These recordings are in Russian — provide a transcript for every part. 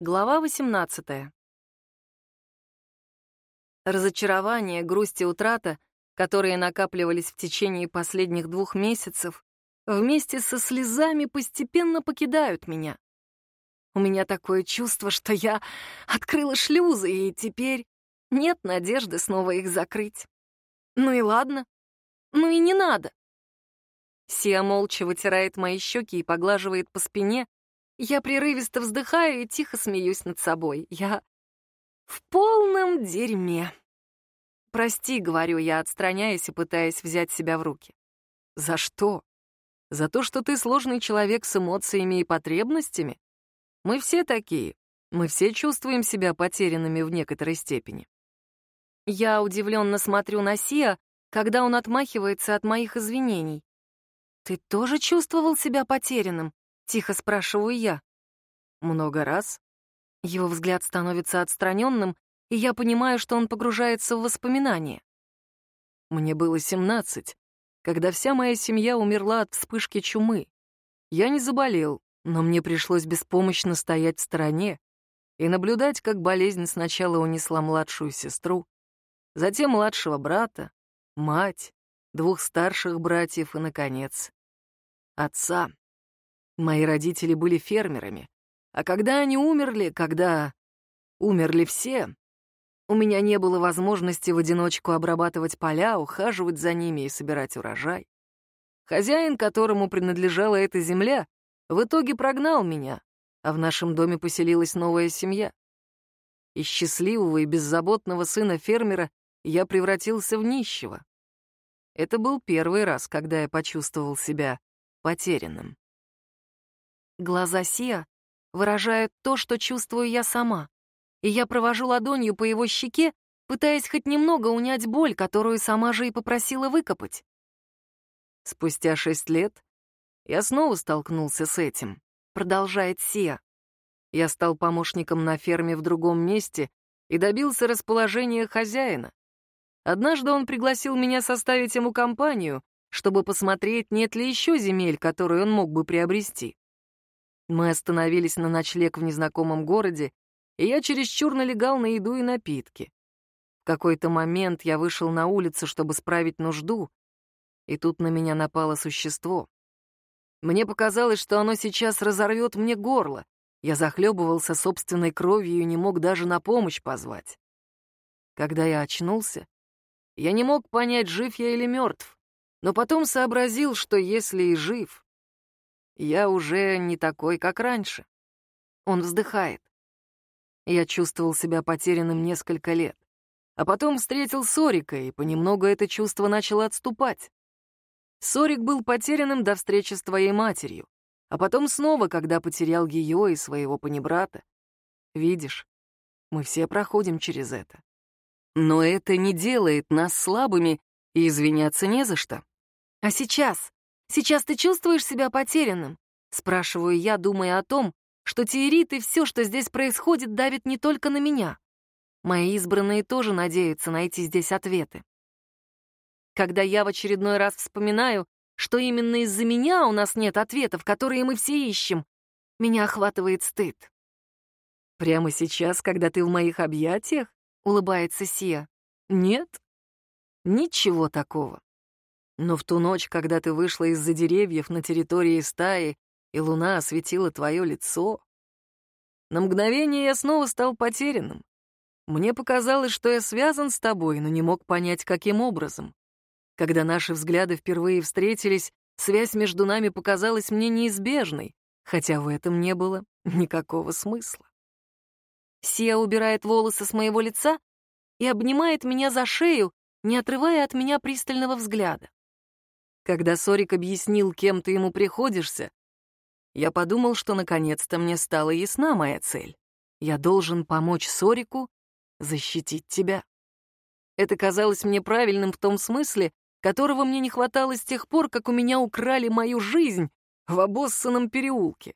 Глава 18. Разочарование, грусть и утрата, которые накапливались в течение последних двух месяцев, вместе со слезами постепенно покидают меня. У меня такое чувство, что я открыла шлюзы, и теперь нет надежды снова их закрыть. Ну и ладно. Ну и не надо. Сия молча вытирает мои щеки и поглаживает по спине, я прерывисто вздыхаю и тихо смеюсь над собой. Я в полном дерьме. «Прости», — говорю я, отстраняясь и пытаясь взять себя в руки. «За что? За то, что ты сложный человек с эмоциями и потребностями? Мы все такие. Мы все чувствуем себя потерянными в некоторой степени». Я удивленно смотрю на Сия, когда он отмахивается от моих извинений. «Ты тоже чувствовал себя потерянным?» — тихо спрашиваю я. «Много раз?» Его взгляд становится отстраненным, и я понимаю, что он погружается в воспоминания. Мне было семнадцать, когда вся моя семья умерла от вспышки чумы. Я не заболел, но мне пришлось беспомощно стоять в стороне и наблюдать, как болезнь сначала унесла младшую сестру, затем младшего брата, мать, двух старших братьев и, наконец, отца. Мои родители были фермерами, а когда они умерли, когда умерли все, у меня не было возможности в одиночку обрабатывать поля, ухаживать за ними и собирать урожай. Хозяин, которому принадлежала эта земля, в итоге прогнал меня, а в нашем доме поселилась новая семья. Из счастливого и беззаботного сына фермера я превратился в нищего. Это был первый раз, когда я почувствовал себя потерянным. Глаза Сия выражают то, что чувствую я сама, и я провожу ладонью по его щеке, пытаясь хоть немного унять боль, которую сама же и попросила выкопать. Спустя шесть лет я снова столкнулся с этим, продолжает Сия. Я стал помощником на ферме в другом месте и добился расположения хозяина. Однажды он пригласил меня составить ему компанию, чтобы посмотреть, нет ли еще земель, которые он мог бы приобрести. Мы остановились на ночлег в незнакомом городе, и я чересчур налегал на еду и напитки. В какой-то момент я вышел на улицу, чтобы справить нужду, и тут на меня напало существо. Мне показалось, что оно сейчас разорвет мне горло. Я захлебывался собственной кровью и не мог даже на помощь позвать. Когда я очнулся, я не мог понять, жив я или мертв, но потом сообразил, что если и жив, я уже не такой, как раньше. Он вздыхает. Я чувствовал себя потерянным несколько лет. А потом встретил Сорика, и понемногу это чувство начало отступать. Сорик был потерянным до встречи с твоей матерью, а потом снова, когда потерял ее и своего панибрата. Видишь, мы все проходим через это. Но это не делает нас слабыми, и извиняться не за что. А сейчас Сейчас ты чувствуешь себя потерянным?» Спрашиваю я, думая о том, что Тиерит и все, что здесь происходит, давит не только на меня. Мои избранные тоже надеются найти здесь ответы. Когда я в очередной раз вспоминаю, что именно из-за меня у нас нет ответов, которые мы все ищем, меня охватывает стыд. «Прямо сейчас, когда ты в моих объятиях?» — улыбается Сия. «Нет, ничего такого. Но в ту ночь, когда ты вышла из-за деревьев на территории стаи, и луна осветила твое лицо, на мгновение я снова стал потерянным. Мне показалось, что я связан с тобой, но не мог понять, каким образом. Когда наши взгляды впервые встретились, связь между нами показалась мне неизбежной, хотя в этом не было никакого смысла. Сия убирает волосы с моего лица и обнимает меня за шею, не отрывая от меня пристального взгляда. Когда Сорик объяснил, кем ты ему приходишься, я подумал, что наконец-то мне стала ясна моя цель. Я должен помочь Сорику защитить тебя. Это казалось мне правильным в том смысле, которого мне не хватало с тех пор, как у меня украли мою жизнь в обоссанном переулке.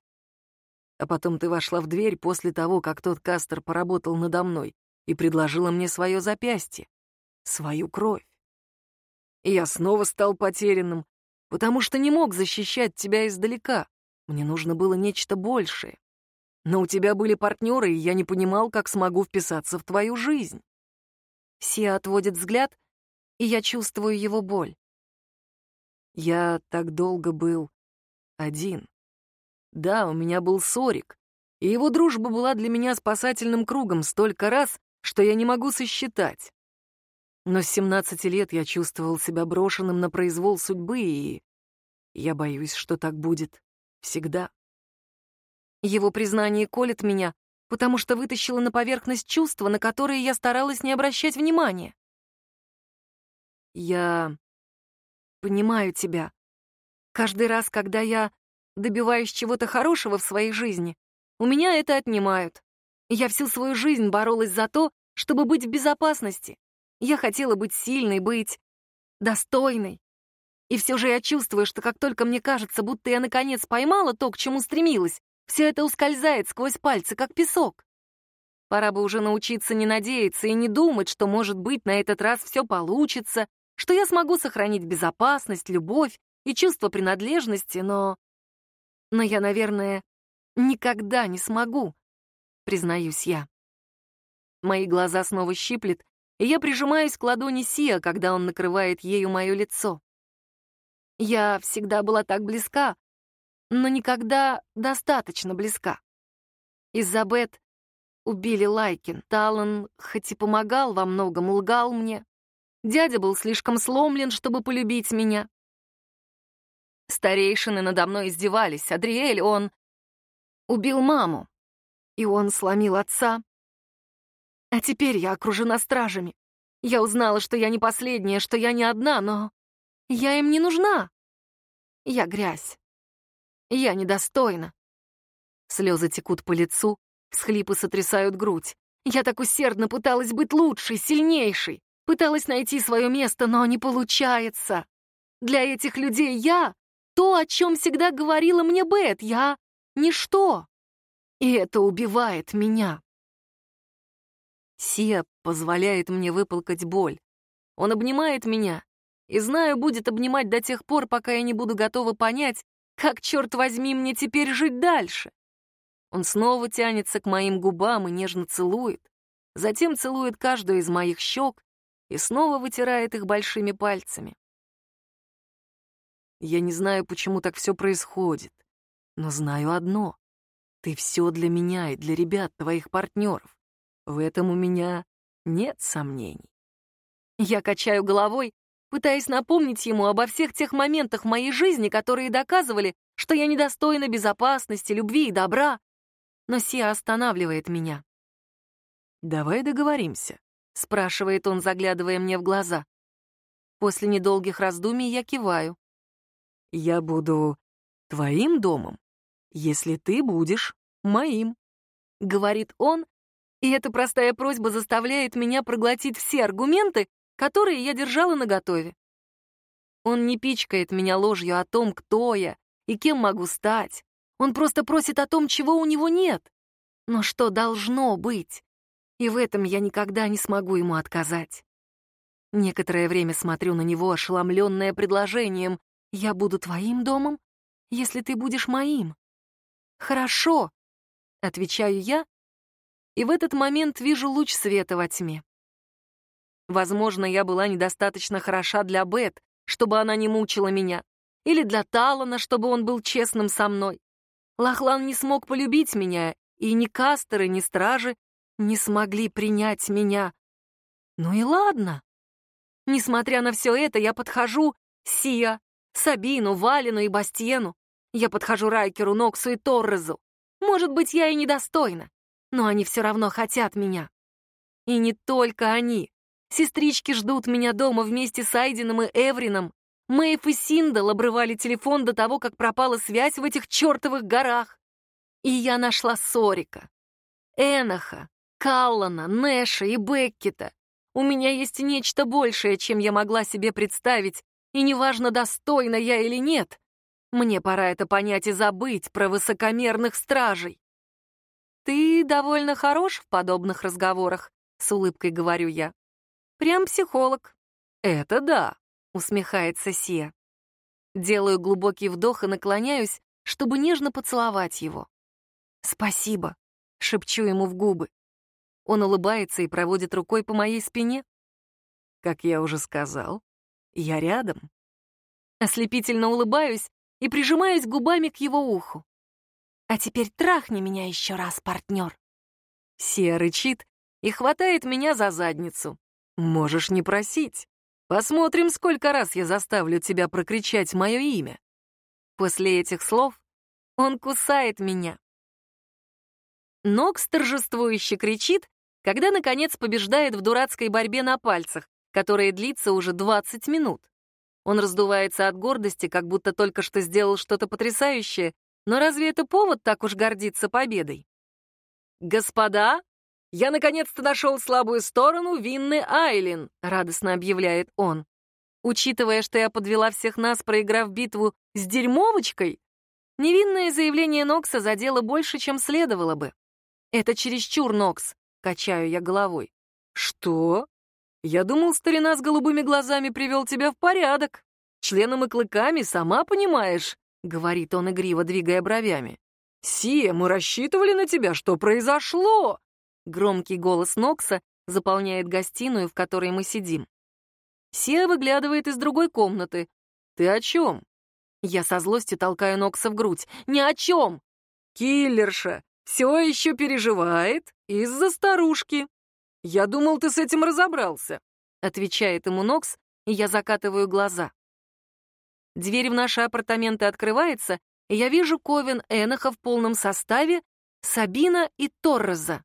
А потом ты вошла в дверь после того, как тот Кастер поработал надо мной и предложила мне свое запястье, свою кровь. И я снова стал потерянным, потому что не мог защищать тебя издалека. Мне нужно было нечто большее. Но у тебя были партнеры, и я не понимал, как смогу вписаться в твою жизнь. Сия отводит взгляд, и я чувствую его боль. Я так долго был один. Да, у меня был Сорик, и его дружба была для меня спасательным кругом столько раз, что я не могу сосчитать. Но с 17 лет я чувствовал себя брошенным на произвол судьбы, и я боюсь, что так будет всегда. Его признание колет меня, потому что вытащило на поверхность чувства, на которые я старалась не обращать внимания. Я понимаю тебя. Каждый раз, когда я добиваюсь чего-то хорошего в своей жизни, у меня это отнимают. Я всю свою жизнь боролась за то, чтобы быть в безопасности. Я хотела быть сильной, быть достойной. И все же я чувствую, что как только мне кажется, будто я наконец поймала то, к чему стремилась, все это ускользает сквозь пальцы, как песок. Пора бы уже научиться не надеяться и не думать, что, может быть, на этот раз все получится, что я смогу сохранить безопасность, любовь и чувство принадлежности, но... Но я, наверное, никогда не смогу, признаюсь я. Мои глаза снова щиплет, и я прижимаюсь к ладони Сия, когда он накрывает ею мое лицо. Я всегда была так близка, но никогда достаточно близка. Из-за Бет убили Лайкин. Талан хоть и помогал во многом, лгал мне. Дядя был слишком сломлен, чтобы полюбить меня. Старейшины надо мной издевались. Адриэль, он убил маму. И он сломил отца. А теперь я окружена стражами. Я узнала, что я не последняя, что я не одна, но я им не нужна. Я грязь. Я недостойна. Слезы текут по лицу, всхлипы сотрясают грудь. Я так усердно пыталась быть лучшей, сильнейшей, пыталась найти свое место, но не получается. Для этих людей я — то, о чем всегда говорила мне Бет, я — ничто. И это убивает меня. Сия позволяет мне выплакать боль. Он обнимает меня, и, знаю, будет обнимать до тех пор, пока я не буду готова понять, как, черт возьми, мне теперь жить дальше. Он снова тянется к моим губам и нежно целует, затем целует каждую из моих щек и снова вытирает их большими пальцами. Я не знаю, почему так все происходит, но знаю одно — ты все для меня и для ребят, твоих партнеров. В этом у меня нет сомнений. Я качаю головой, пытаясь напомнить ему обо всех тех моментах в моей жизни, которые доказывали, что я недостойна безопасности, любви и добра. Но Сия останавливает меня. «Давай договоримся», — спрашивает он, заглядывая мне в глаза. После недолгих раздумий я киваю. «Я буду твоим домом, если ты будешь моим», — говорит он, и эта простая просьба заставляет меня проглотить все аргументы, которые я держала наготове. Он не пичкает меня ложью о том, кто я и кем могу стать. Он просто просит о том, чего у него нет. Но что должно быть? И в этом я никогда не смогу ему отказать. Некоторое время смотрю на него, ошеломленное предложением «Я буду твоим домом, если ты будешь моим». «Хорошо», — отвечаю я, и в этот момент вижу луч света во тьме. Возможно, я была недостаточно хороша для Бет, чтобы она не мучила меня, или для Талана, чтобы он был честным со мной. Лахлан не смог полюбить меня, и ни кастеры, ни стражи не смогли принять меня. Ну и ладно. Несмотря на все это, я подхожу Сия, Сабину, Валину и Бастиену. Я подхожу Райкеру, Ноксу и Торрезу. Может быть, я и недостойна но они все равно хотят меня. И не только они. Сестрички ждут меня дома вместе с Айденом и Эврином. Мэйв и Синдал обрывали телефон до того, как пропала связь в этих чертовых горах. И я нашла Сорика, Эноха, Каллана, Нэша и Беккета. У меня есть нечто большее, чем я могла себе представить, и неважно, достойна я или нет, мне пора это понять и забыть про высокомерных стражей. «Ты довольно хорош в подобных разговорах», — с улыбкой говорю я. «Прям психолог». «Это да», — усмехается Сия. Делаю глубокий вдох и наклоняюсь, чтобы нежно поцеловать его. «Спасибо», — шепчу ему в губы. Он улыбается и проводит рукой по моей спине. Как я уже сказал, я рядом. Ослепительно улыбаюсь и прижимаюсь губами к его уху. «А теперь трахни меня еще раз, партнер!» Сия рычит и хватает меня за задницу. «Можешь не просить. Посмотрим, сколько раз я заставлю тебя прокричать мое имя». После этих слов он кусает меня. Нокс торжествующе кричит, когда, наконец, побеждает в дурацкой борьбе на пальцах, которая длится уже 20 минут. Он раздувается от гордости, как будто только что сделал что-то потрясающее, но разве это повод так уж гордиться победой? «Господа, я наконец-то нашел слабую сторону Винны Айлин», — радостно объявляет он. Учитывая, что я подвела всех нас, проиграв битву с дерьмовочкой, невинное заявление Нокса задело больше, чем следовало бы. «Это чересчур, Нокс», — качаю я головой. «Что?» «Я думал, старина с голубыми глазами привел тебя в порядок. Членом и клыками, сама понимаешь», — говорит он игриво, двигая бровями. «Сия, мы рассчитывали на тебя, что произошло?» Громкий голос Нокса заполняет гостиную, в которой мы сидим. Сия выглядывает из другой комнаты. «Ты о чем?» Я со злостью толкаю Нокса в грудь. «Ни о чем!» «Киллерша все еще переживает из-за старушки», «Я думал, ты с этим разобрался», — отвечает ему Нокс, и я закатываю глаза. Дверь в наши апартаменты открывается, и я вижу Ковен Эноха в полном составе, Сабина и Торреза.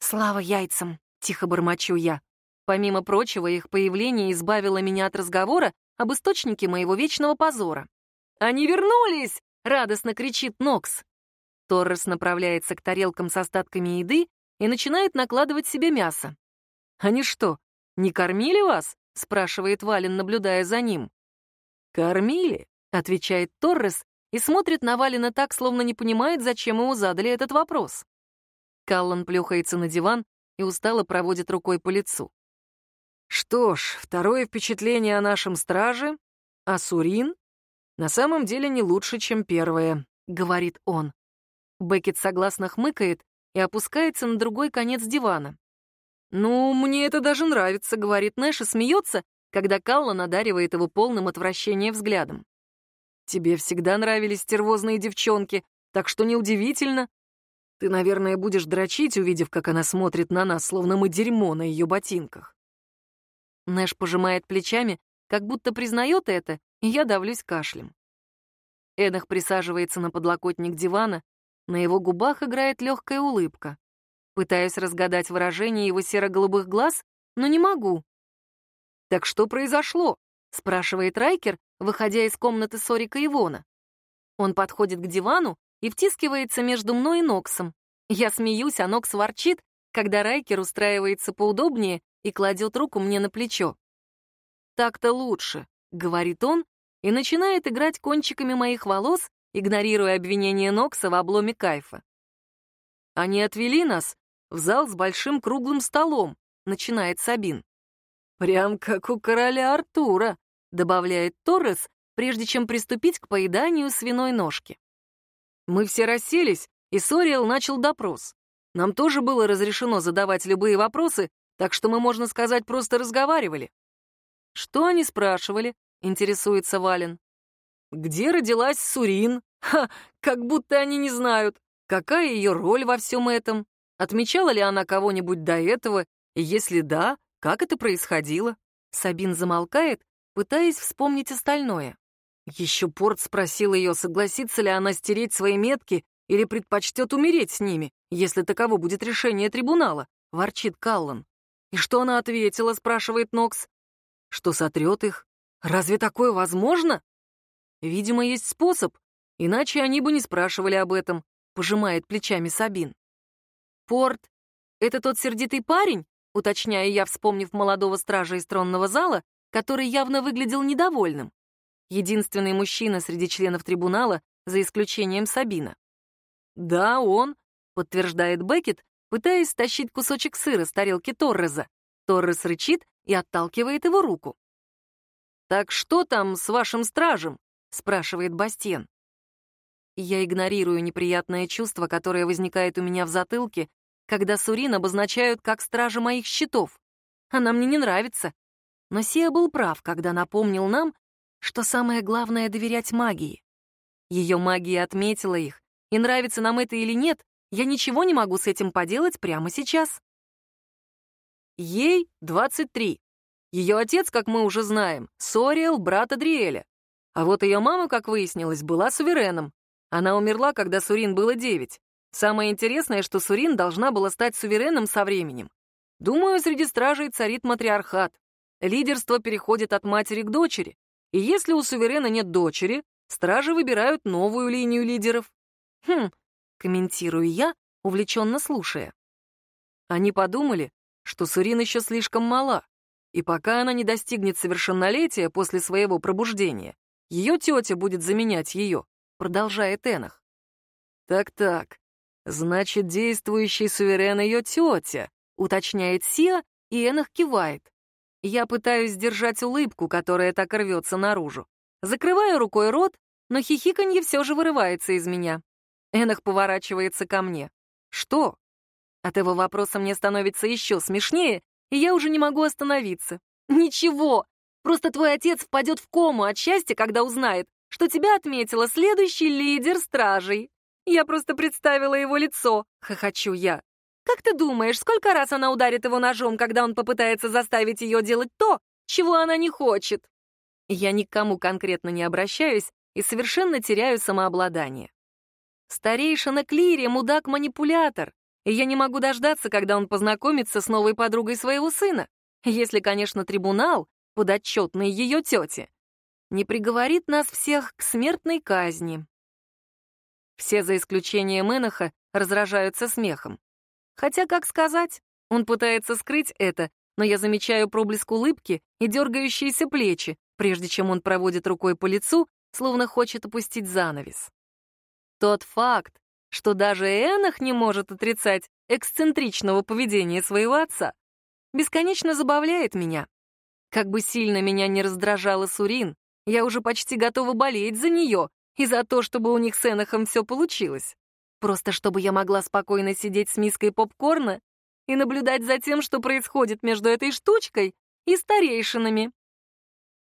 «Слава яйцам!» — тихо бормочу я. Помимо прочего, их появление избавило меня от разговора об источнике моего вечного позора. «Они вернулись!» — радостно кричит Нокс. Торрес направляется к тарелкам с остатками еды, и начинает накладывать себе мясо. «Они что, не кормили вас?» — спрашивает Вален, наблюдая за ним. «Кормили», — отвечает Торрес и смотрит на Валена так, словно не понимает, зачем ему задали этот вопрос. Каллан плюхается на диван и устало проводит рукой по лицу. «Что ж, второе впечатление о нашем страже, а Сурин, на самом деле не лучше, чем первое», — говорит он. Беккет согласно хмыкает и опускается на другой конец дивана. «Ну, мне это даже нравится», — говорит Нэш и смеется, когда Калла надаривает его полным отвращения взглядом. «Тебе всегда нравились стервозные девчонки, так что неудивительно. Ты, наверное, будешь дрочить, увидев, как она смотрит на нас, словно мы дерьмо на ее ботинках». Нэш пожимает плечами, как будто признает это, и я давлюсь кашлем. Эдах присаживается на подлокотник дивана на его губах играет легкая улыбка. Пытаюсь разгадать выражение его серо-голубых глаз, но не могу. «Так что произошло?» — спрашивает Райкер, выходя из комнаты Сорика и Вона. Он подходит к дивану и втискивается между мной и Ноксом. Я смеюсь, а Нокс ворчит, когда Райкер устраивается поудобнее и кладет руку мне на плечо. «Так-то лучше», — говорит он, и начинает играть кончиками моих волос, игнорируя обвинение Нокса в обломе кайфа. «Они отвели нас в зал с большим круглым столом», — начинает Сабин. «Прям как у короля Артура», — добавляет Торрес, прежде чем приступить к поеданию свиной ножки. Мы все расселись, и Сориэл начал допрос. Нам тоже было разрешено задавать любые вопросы, так что мы, можно сказать, просто разговаривали. «Что они спрашивали?» — интересуется Вален. Где родилась Сурин? Ха, как будто они не знают. Какая ее роль во всем этом? Отмечала ли она кого-нибудь до этого? И если да, как это происходило? Сабин замолкает, пытаясь вспомнить остальное. Еще Порт спросил ее, согласится ли она стереть свои метки или предпочтет умереть с ними, если таково будет решение трибунала, ворчит Каллан. И что она ответила, спрашивает Нокс. Что сотрет их? Разве такое возможно? Видимо, есть способ, иначе они бы не спрашивали об этом, пожимает плечами Сабин. Порт — это тот сердитый парень, уточняю я, вспомнив молодого стража из тронного зала, который явно выглядел недовольным. Единственный мужчина среди членов трибунала, за исключением Сабина. «Да, он», — подтверждает Беккет, пытаясь стащить кусочек сыра с тарелки Торреза. Торрес рычит и отталкивает его руку. «Так что там с вашим стражем?» спрашивает Бастен. Я игнорирую неприятное чувство, которое возникает у меня в затылке, когда Сурин обозначают как стража моих щитов. Она мне не нравится. Но Сия был прав, когда напомнил нам, что самое главное — доверять магии. Ее магия отметила их, и нравится нам это или нет, я ничего не могу с этим поделать прямо сейчас. Ей 23. Ее отец, как мы уже знаем, Сориэл, брат Адриэля. А вот ее мама, как выяснилось, была сувереном. Она умерла, когда Сурин было 9. Самое интересное, что Сурин должна была стать сувереном со временем. Думаю, среди стражей царит матриархат. Лидерство переходит от матери к дочери. И если у суверена нет дочери, стражи выбирают новую линию лидеров. Хм, комментирую я, увлеченно слушая. Они подумали, что Сурин еще слишком мала, и пока она не достигнет совершеннолетия после своего пробуждения, ее тетя будет заменять ее, продолжает Энах. Так-так, значит, действующий суверен ее тетя, уточняет Сия, и Энах кивает. Я пытаюсь сдержать улыбку, которая так рвется наружу. Закрываю рукой рот, но хихиканье все же вырывается из меня. Энах поворачивается ко мне. «Что?» От его вопроса мне становится еще смешнее, и я уже не могу остановиться. «Ничего! Просто твой отец впадет в кому от счастья, когда узнает, что тебя отметила следующий лидер стражей. Я просто представила его лицо», — хохочу я. «Как ты думаешь, сколько раз она ударит его ножом, когда он попытается заставить ее делать то, чего она не хочет?» Я никому конкретно не обращаюсь и совершенно теряю самообладание. Старейшина Клири — мудак-манипулятор, и я не могу дождаться, когда он познакомится с новой подругой своего сына, если, конечно, трибунал, подотчетный ее тете, не приговорит нас всех к смертной казни. Все, за исключением Эноха, разражаются смехом. Хотя, как сказать, он пытается скрыть это, но я замечаю проблеск улыбки и дергающиеся плечи, прежде чем он проводит рукой по лицу, словно хочет опустить занавес. Тот факт, что даже Энах не может отрицать эксцентричного поведения своего отца, бесконечно забавляет меня. Как бы сильно меня не раздражала Сурин, я уже почти готова болеть за нее и за то, чтобы у них с Энахом все получилось. Просто чтобы я могла спокойно сидеть с миской попкорна и наблюдать за тем, что происходит между этой штучкой и старейшинами.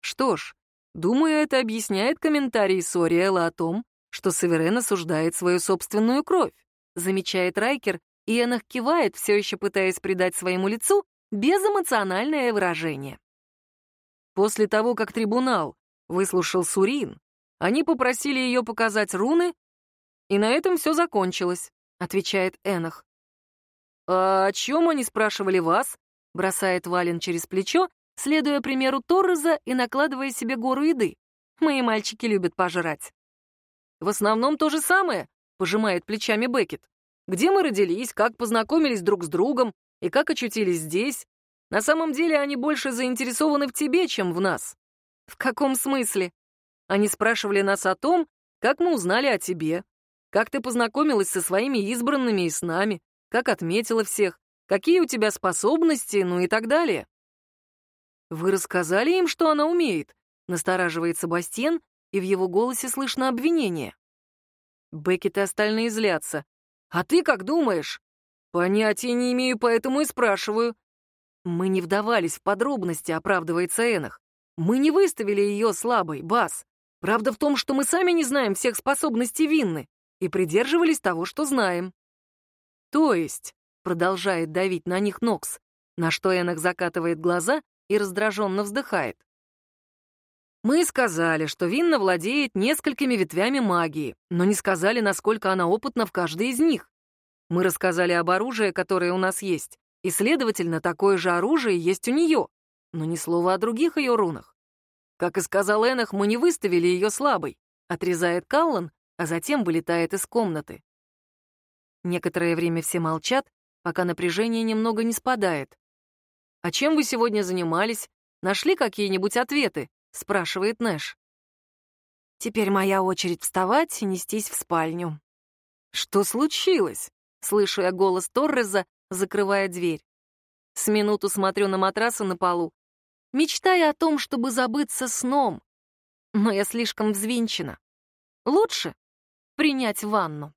Что ж, думаю, это объясняет комментарий Сориэла о том, что Северен осуждает свою собственную кровь, замечает Райкер, и Энах кивает, все еще пытаясь придать своему лицу безэмоциональное выражение. После того, как трибунал выслушал Сурин, они попросили ее показать руны, и на этом все закончилось, отвечает Энах. «А о чем они спрашивали вас?» — бросает Вален через плечо, следуя примеру Торреза и накладывая себе гору еды. «Мои мальчики любят пожрать». В основном то же самое, пожимает плечами Беккет. Где мы родились, как познакомились друг с другом и как очутились здесь. На самом деле они больше заинтересованы в тебе, чем в нас. В каком смысле? Они спрашивали нас о том, как мы узнали о тебе, как ты познакомилась со своими избранными и с нами, как отметила всех, какие у тебя способности, ну и так далее. Вы рассказали им, что она умеет? Настораживается Бастиен, и в его голосе слышно обвинение. Беккет и остальные злятся. «А ты как думаешь?» «Понятия не имею, поэтому и спрашиваю». «Мы не вдавались в подробности», — оправдывается Энах. «Мы не выставили ее слабой, Бас. Правда в том, что мы сами не знаем всех способностей Винны и придерживались того, что знаем». «То есть», — продолжает давить на них Нокс, на что Энах закатывает глаза и раздраженно вздыхает. Мы сказали, что Винна владеет несколькими ветвями магии, но не сказали, насколько она опытна в каждой из них. Мы рассказали об оружии, которое у нас есть, и, следовательно, такое же оружие есть у нее, но ни слова о других ее рунах. Как и сказал Энах, мы не выставили ее слабой, отрезает Каллан, а затем вылетает из комнаты. Некоторое время все молчат, пока напряжение немного не спадает. «А чем вы сегодня занимались? Нашли какие-нибудь ответы?» — спрашивает Нэш. Теперь моя очередь вставать и нестись в спальню. «Что случилось?» — слышу я голос Торреза, закрывая дверь. С минуту смотрю на матрасы на полу, мечтая о том, чтобы забыться сном. Но я слишком взвинчена. Лучше? принять ванну.